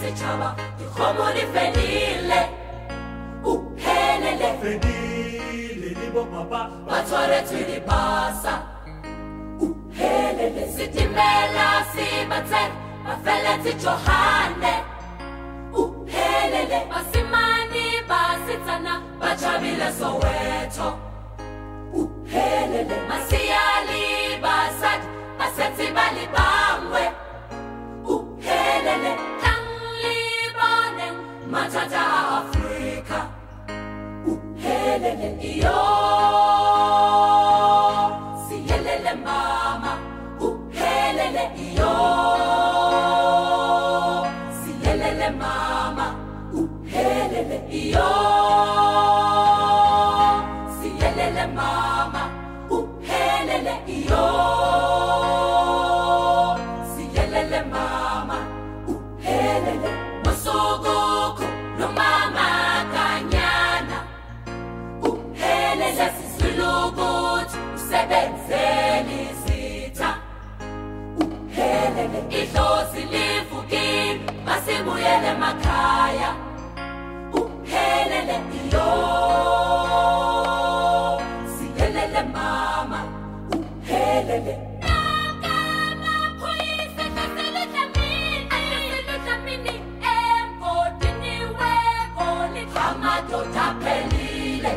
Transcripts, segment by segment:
setšhaba dikgomo di fedile uphelele fedile le bopapa ba tshwaretswe dipasa uphelele setimela se ba tsena ba feletse johan basetsana ba tšhabile soweto. Uphelele masiale basadi ba setse ba le bangwe uphelele tlang le boneng mathata afrika. Uphelele iyo. Siyelele mama. Uphelele iyo. Siyelele mama. Uphelele iyo mama uphelele iyo uphelele amadoda aphelile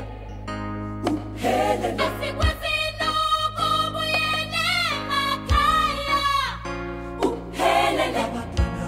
uphelele uphelele abantwana